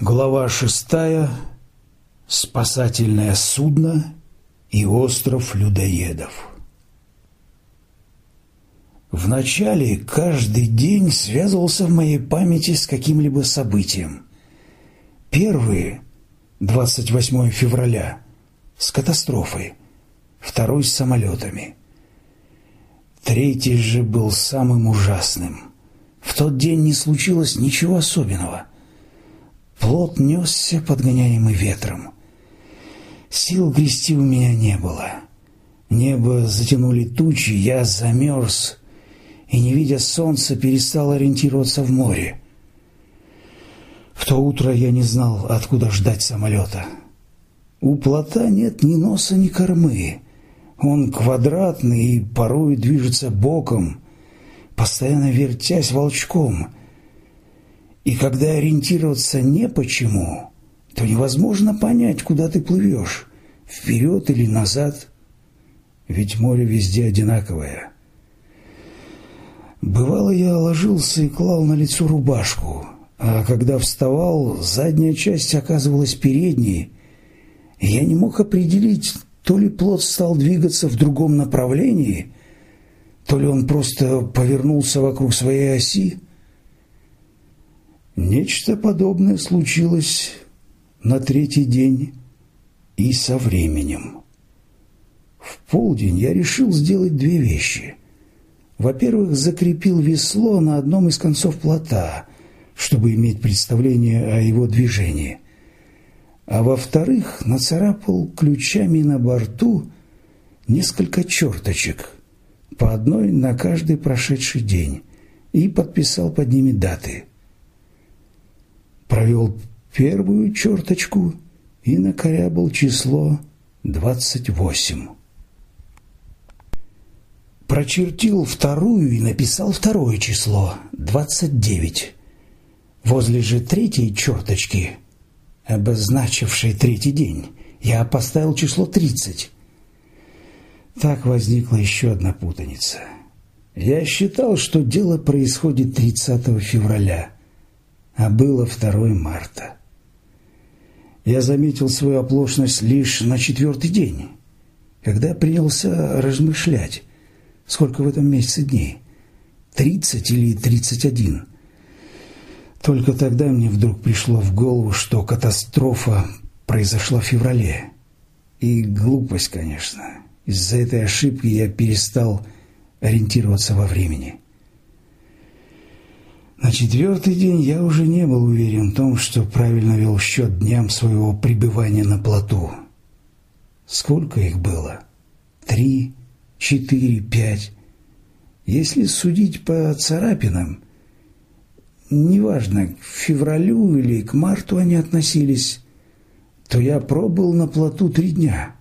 Глава шестая. Спасательное судно и остров людоедов. Вначале каждый день связывался в моей памяти с каким-либо событием. Первый, 28 февраля, с катастрофой, второй с самолетами. Третий же был самым ужасным. В тот день не случилось ничего особенного – Плот несся, подгоняемый ветром. Сил грести у меня не было. Небо затянули тучи, я замерз и, не видя солнца, перестал ориентироваться в море. В то утро я не знал, откуда ждать самолета. У плота нет ни носа, ни кормы. Он квадратный и порой движется боком, постоянно вертясь волчком — и когда ориентироваться не почему, то невозможно понять, куда ты плывешь, вперед или назад. Ведь море везде одинаковое. Бывало, я ложился и клал на лицо рубашку, а когда вставал, задняя часть оказывалась передней, и я не мог определить, то ли плод стал двигаться в другом направлении, то ли он просто повернулся вокруг своей оси. Нечто подобное случилось на третий день и со временем. В полдень я решил сделать две вещи. Во-первых, закрепил весло на одном из концов плота, чтобы иметь представление о его движении. А во-вторых, нацарапал ключами на борту несколько черточек, по одной на каждый прошедший день, и подписал под ними даты – провел первую черточку и накорябал число 28. Прочертил вторую и написал второе число – 29. Возле же третьей черточки, обозначившей третий день, я поставил число 30. Так возникла еще одна путаница. Я считал, что дело происходит 30 февраля – а было 2 марта. Я заметил свою оплошность лишь на четвертый день, когда принялся размышлять, сколько в этом месяце дней, тридцать или тридцать один. Только тогда мне вдруг пришло в голову, что катастрофа произошла в феврале. И глупость, конечно. Из-за этой ошибки я перестал ориентироваться во времени. На четвертый день я уже не был уверен в том, что правильно вел счет дням своего пребывания на плоту. Сколько их было? Три, четыре, пять. Если судить по царапинам, неважно, к февралю или к марту они относились, то я пробыл на плоту три дня.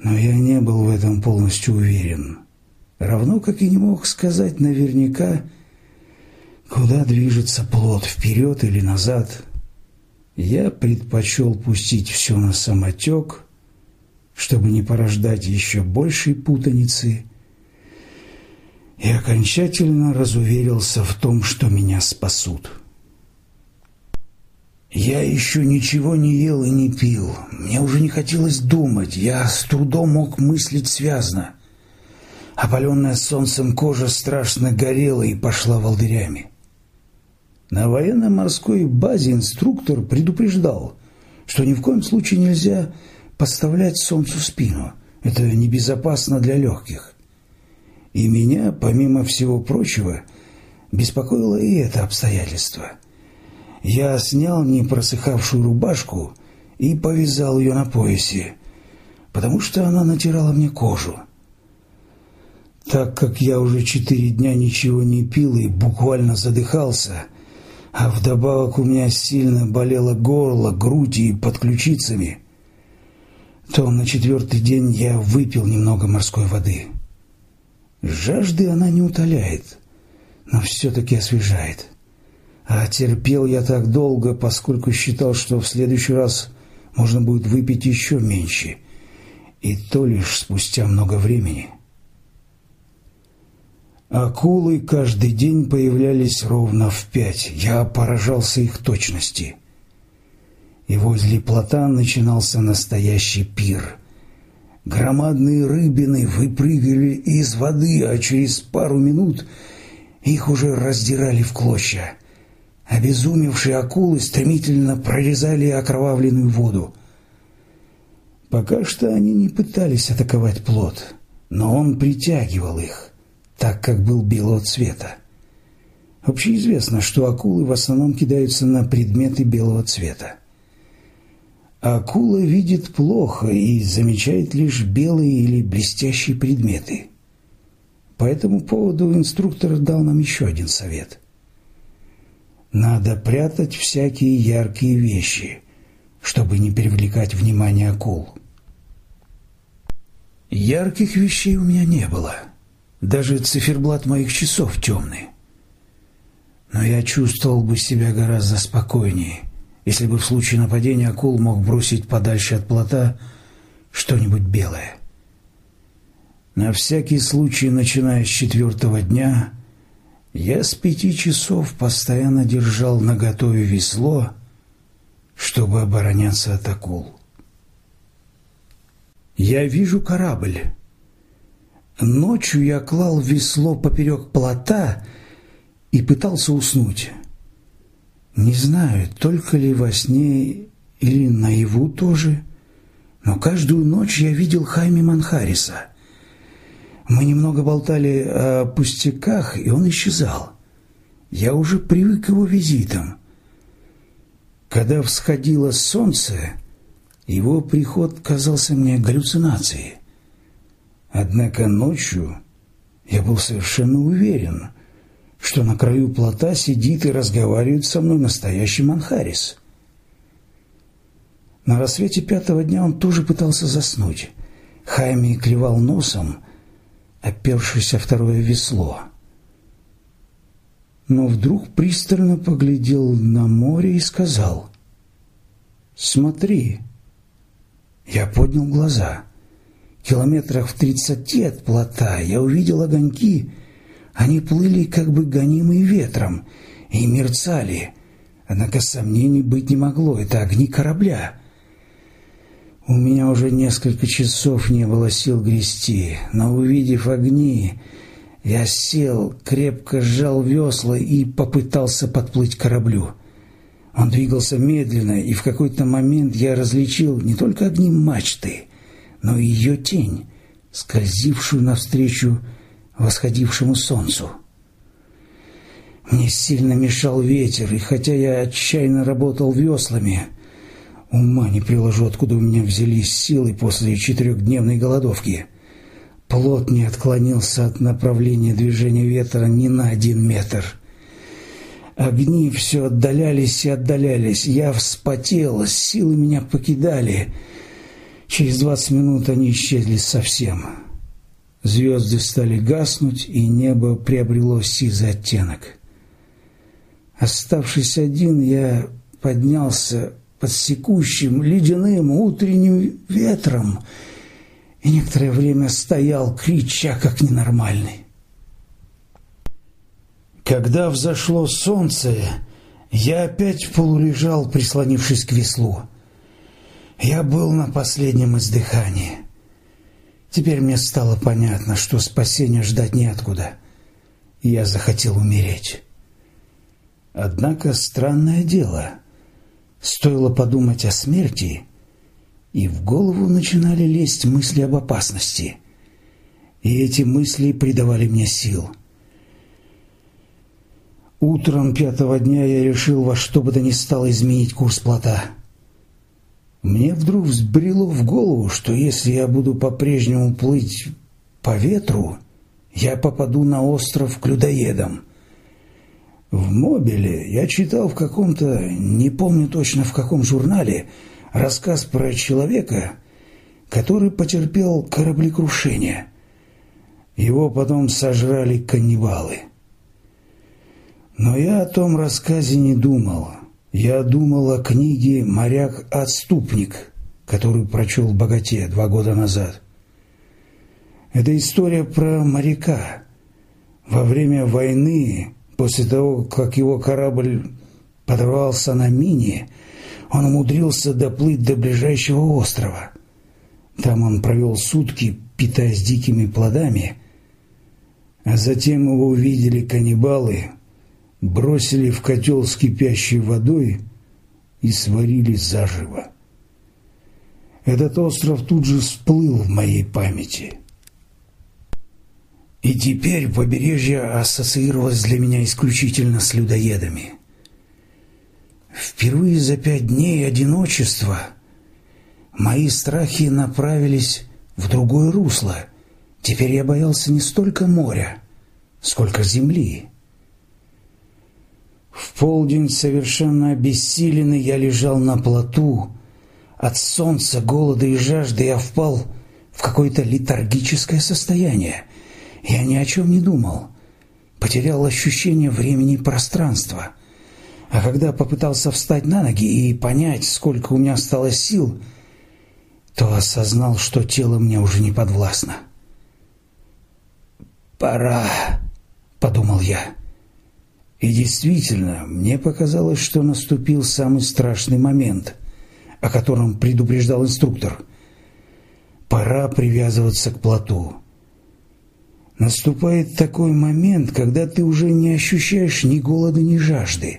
Но я не был в этом полностью уверен. Равно как и не мог сказать наверняка, Куда движется плод, вперед или назад? Я предпочел пустить все на самотек, чтобы не порождать еще большей путаницы, и окончательно разуверился в том, что меня спасут. Я еще ничего не ел и не пил. Мне уже не хотелось думать. Я с трудом мог мыслить связно. Опаленная солнцем кожа страшно горела и пошла волдырями. На военно-морской базе инструктор предупреждал, что ни в коем случае нельзя подставлять солнцу спину. Это небезопасно для легких. И меня, помимо всего прочего, беспокоило и это обстоятельство. Я снял не просыхавшую рубашку и повязал ее на поясе, потому что она натирала мне кожу. Так как я уже четыре дня ничего не пил и буквально задыхался, а вдобавок у меня сильно болело горло, грудь и под ключицами, то на четвертый день я выпил немного морской воды. Жажды она не утоляет, но все-таки освежает. А терпел я так долго, поскольку считал, что в следующий раз можно будет выпить еще меньше, и то лишь спустя много времени. Акулы каждый день появлялись ровно в пять. Я поражался их точности. И возле плота начинался настоящий пир. Громадные рыбины выпрыгивали из воды, а через пару минут их уже раздирали в клочья. Обезумевшие акулы стремительно прорезали окровавленную воду. Пока что они не пытались атаковать плот, но он притягивал их, так как был белого цвета. Общеизвестно, что акулы в основном кидаются на предметы белого цвета. Акула видит плохо и замечает лишь белые или блестящие предметы. По этому поводу инструктор дал нам еще один совет. Надо прятать всякие яркие вещи, чтобы не привлекать внимание акул. Ярких вещей у меня не было. Даже циферблат моих часов темный. Но я чувствовал бы себя гораздо спокойнее, если бы в случае нападения акул мог бросить подальше от плота что-нибудь белое. На всякий случай, начиная с четвертого дня, я с пяти часов постоянно держал наготове весло, чтобы обороняться от акул. Я вижу корабль. Ночью я клал весло поперек плота и пытался уснуть. Не знаю, только ли во сне или наяву тоже, но каждую ночь я видел Хайми Манхариса. Мы немного болтали о пустяках, и он исчезал. Я уже привык к его визитам. Когда всходило солнце, его приход казался мне галлюцинацией. Однако ночью я был совершенно уверен, что на краю плота сидит и разговаривает со мной настоящий Манхарис. На рассвете пятого дня он тоже пытался заснуть. Хайми клевал носом, опершись о второе весло. Но вдруг пристально поглядел на море и сказал «Смотри». Я поднял глаза. Километрах в тридцати от плота я увидел огоньки. Они плыли как бы гонимые ветром и мерцали. Однако сомнений быть не могло. Это огни корабля. У меня уже несколько часов не было сил грести, но, увидев огни, я сел, крепко сжал весла и попытался подплыть к кораблю. Он двигался медленно, и в какой-то момент я различил не только огни мачты, но и ее тень, скользившую навстречу восходившему солнцу. Мне сильно мешал ветер, и хотя я отчаянно работал веслами, ума не приложу, откуда у меня взялись силы после четырехдневной голодовки. Плот не отклонился от направления движения ветра ни на один метр — Огни все отдалялись и отдалялись. Я вспотел, силы меня покидали. Через двадцать минут они исчезли совсем. Звезды стали гаснуть, и небо приобрело сизый оттенок. Оставшись один, я поднялся под секущим ледяным утренним ветром и некоторое время стоял, крича, как ненормальный. Когда взошло солнце, я опять полулежал, прислонившись к веслу. Я был на последнем издыхании. Теперь мне стало понятно, что спасения ждать неоткуда. Я захотел умереть. Однако странное дело. Стоило подумать о смерти, и в голову начинали лезть мысли об опасности. И эти мысли придавали мне сил. Утром пятого дня я решил во что бы то ни стало изменить курс плота. Мне вдруг взбрело в голову, что если я буду по-прежнему плыть по ветру, я попаду на остров к людоедам. В Мобиле я читал в каком-то, не помню точно в каком журнале, рассказ про человека, который потерпел кораблекрушение. Его потом сожрали каннибалы. Но я о том рассказе не думал. Я думал о книге «Моряк-отступник», которую прочел в «Богате» два года назад. Это история про моряка, Во время войны, после того, как его корабль подорвался на мине, он умудрился доплыть до ближайшего острова. Там он провел сутки, питаясь дикими плодами, а затем его увидели каннибалы, бросили в котел с кипящей водой и сварили заживо. Этот остров тут же всплыл в моей памяти. И теперь побережье ассоциировалось для меня исключительно с людоедами. Впервые за пять дней одиночества мои страхи направились в другое русло. Теперь я боялся не столько моря, сколько земли. В полдень, совершенно обессиленный, я лежал на плоту. От солнца, голода и жажды я впал в какое-то летаргическое состояние. Я ни о чем не думал. Потерял ощущение времени и пространства. А когда попытался встать на ноги и понять, сколько у меня осталось сил, то осознал, что тело мне уже не подвластно. «Пора», — подумал я. И действительно, мне показалось, что наступил самый страшный момент, о котором предупреждал инструктор. Пора привязываться к плоту. Наступает такой момент, когда ты уже не ощущаешь ни голода, ни жажды,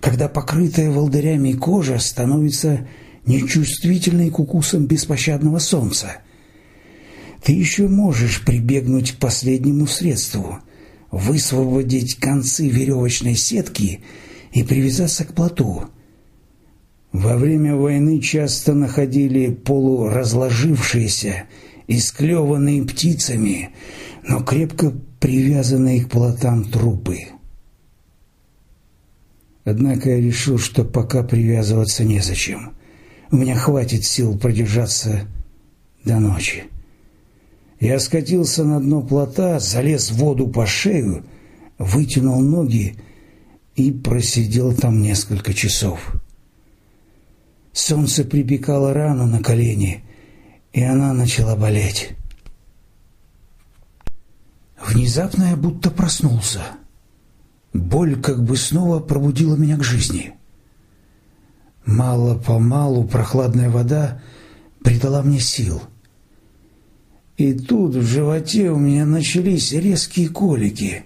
когда покрытая волдырями кожа становится нечувствительной к укусам беспощадного солнца. Ты еще можешь прибегнуть к последнему средству – высвободить концы веревочной сетки и привязаться к плоту. Во время войны часто находили полуразложившиеся, исклеванные птицами, но крепко привязанные к плотам трупы. Однако я решил, что пока привязываться незачем. У меня хватит сил продержаться до ночи. Я скатился на дно плота, залез в воду по шею, вытянул ноги и просидел там несколько часов. Солнце припекало рану на колени, и она начала болеть. Внезапно я будто проснулся. Боль как бы снова пробудила меня к жизни. Мало-помалу прохладная вода придала мне сил — и тут в животе у меня начались резкие колики,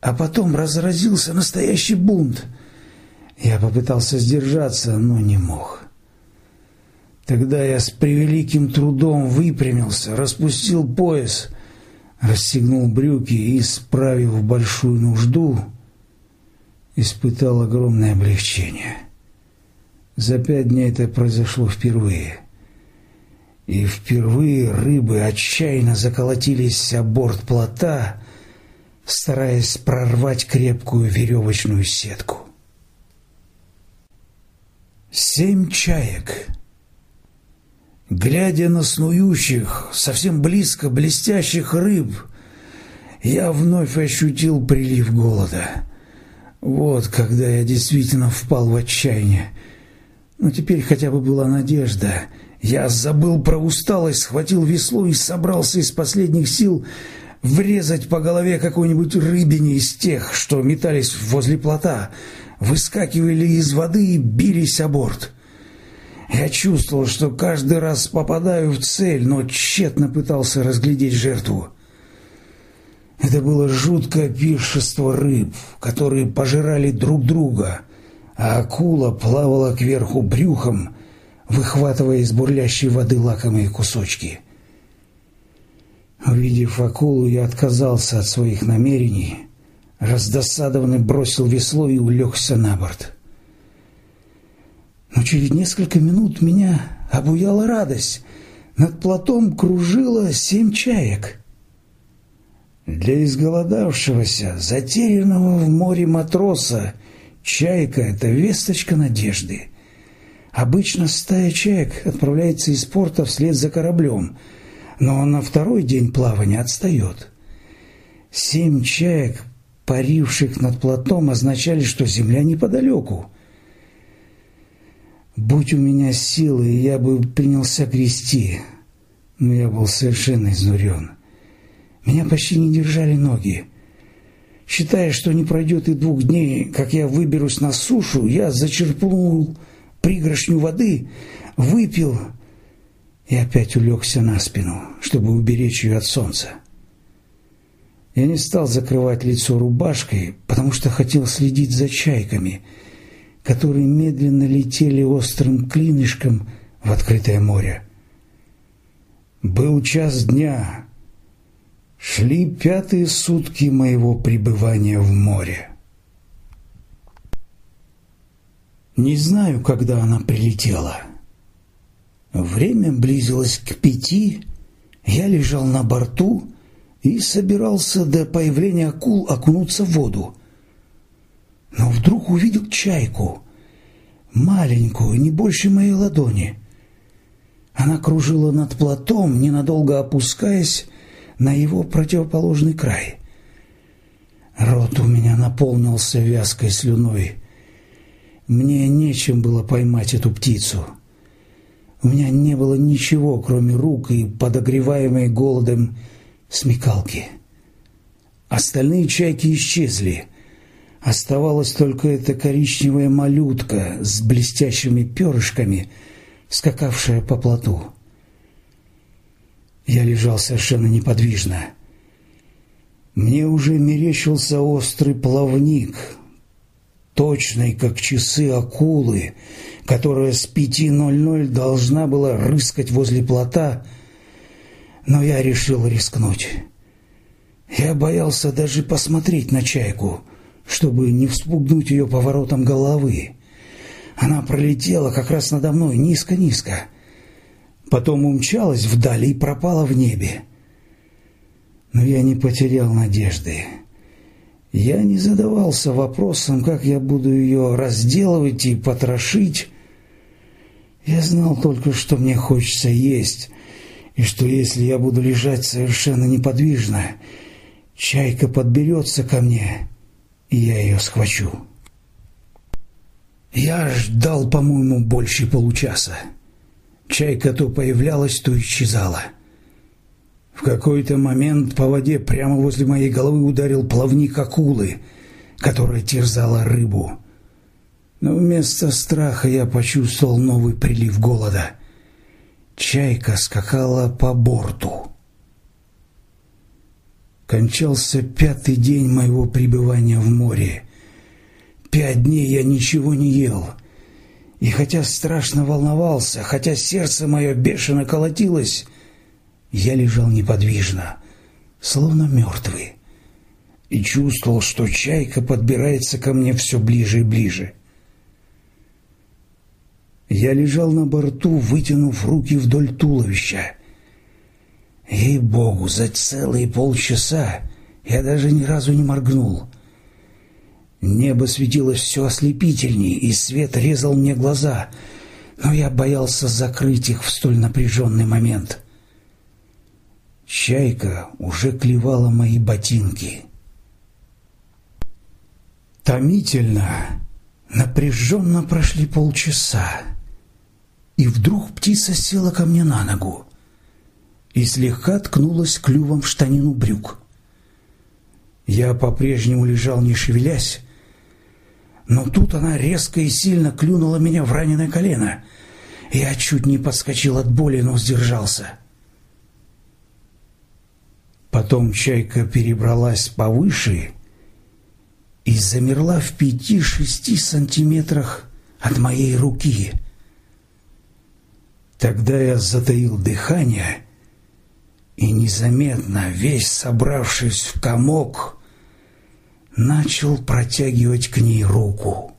а потом разразился настоящий бунт. Я попытался сдержаться, но не мог. Тогда я с превеликим трудом выпрямился, распустил пояс, расстегнул брюки и, справив большую нужду, испытал огромное облегчение. За пять дней это произошло впервые — и впервые рыбы отчаянно заколотились о борт плота, стараясь прорвать крепкую веревочную сетку. Семь чаек. Глядя на снующих, совсем близко блестящих рыб, я вновь ощутил прилив голода. Вот когда я действительно впал в отчаяние. Но теперь хотя бы была надежда — я забыл про усталость, схватил весло и собрался из последних сил врезать по голове какой-нибудь рыбине из тех, что метались возле плота, выскакивали из воды и бились о борт. Я чувствовал, что каждый раз попадаю в цель, но тщетно пытался разглядеть жертву. Это было жуткое пиршество рыб, которые пожирали друг друга, а акула плавала кверху брюхом, выхватывая из бурлящей воды лакомые кусочки. Увидев акулу, я отказался от своих намерений, раздосадованный бросил весло и улегся на борт. Но через несколько минут меня обуяла радость. Над плотом кружило семь чаек. Для изголодавшегося, затерянного в море матроса, чайка — это весточка надежды — Обычно стая чаек отправляется из порта вслед за кораблем, но на второй день плавания отстает. Семь чаек, паривших над плотом, означали, что земля неподалеку. Будь у меня силы, я бы принялся грести, но я был совершенно изнурен. Меня почти не держали ноги. Считая, что не пройдет и двух дней, как я выберусь на сушу, я зачерпнул пригоршню воды, выпил и опять улегся на спину, чтобы уберечь ее от солнца. Я не стал закрывать лицо рубашкой, потому что хотел следить за чайками, которые медленно летели острым клинышком в открытое море. Был час дня, шли пятые сутки моего пребывания в море. Не знаю, когда она прилетела. Время близилось к пяти, я лежал на борту и собирался до появления акул окунуться в воду. Но вдруг увидел чайку, маленькую, не больше моей ладони. Она кружила над плотом, ненадолго опускаясь на его противоположный край. Рот у меня наполнился вязкой слюной. Мне нечем было поймать эту птицу. У меня не было ничего, кроме рук и подогреваемой голодом смекалки. Остальные чайки исчезли. Оставалась только эта коричневая малютка с блестящими перышками, скакавшая по плоту. Я лежал совершенно неподвижно. Мне уже мерещился острый плавник, точный, как часы акулы, которая с пяти ноль ноль должна была рыскать возле плота, но я решил рискнуть. Я боялся даже посмотреть на чайку, чтобы не вспугнуть ее поворотом головы. Она пролетела как раз надо мной низко-низко, потом умчалась вдали и пропала в небе. Но я не потерял надежды. Я не задавался вопросом, как я буду ее разделывать и потрошить. Я знал только, что мне хочется есть, и что если я буду лежать совершенно неподвижно, чайка подберется ко мне, и я ее схвачу. Я ждал, по-моему, больше получаса. Чайка то появлялась, то исчезала. В какой-то момент по воде прямо возле моей головы ударил плавник акулы, которая терзала рыбу. Но вместо страха я почувствовал новый прилив голода. Чайка скакала по борту. Кончался пятый день моего пребывания в море. Пять дней я ничего не ел — и хотя страшно волновался, хотя сердце мое бешено колотилось, я лежал неподвижно, словно мертвый, и чувствовал, что чайка подбирается ко мне все ближе и ближе. Я лежал на борту, вытянув руки вдоль туловища. Ей-богу, за целые полчаса я даже ни разу не моргнул. Небо светилось все ослепительней, и свет резал мне глаза, но я боялся закрыть их в столь напряженный момент. Чайка уже клевала мои ботинки. Томительно, напряженно прошли полчаса, и вдруг птица села ко мне на ногу и слегка ткнулась клювом в штанину брюк. Я по-прежнему лежал, не шевелясь, но тут она резко и сильно клюнула меня в раненое колено. Я чуть не подскочил от боли, но сдержался. Потом чайка перебралась повыше и замерла в пяти-шести сантиметрах от моей руки. Тогда я затаил дыхание и незаметно, весь собравшись в комок, начал протягивать к ней руку.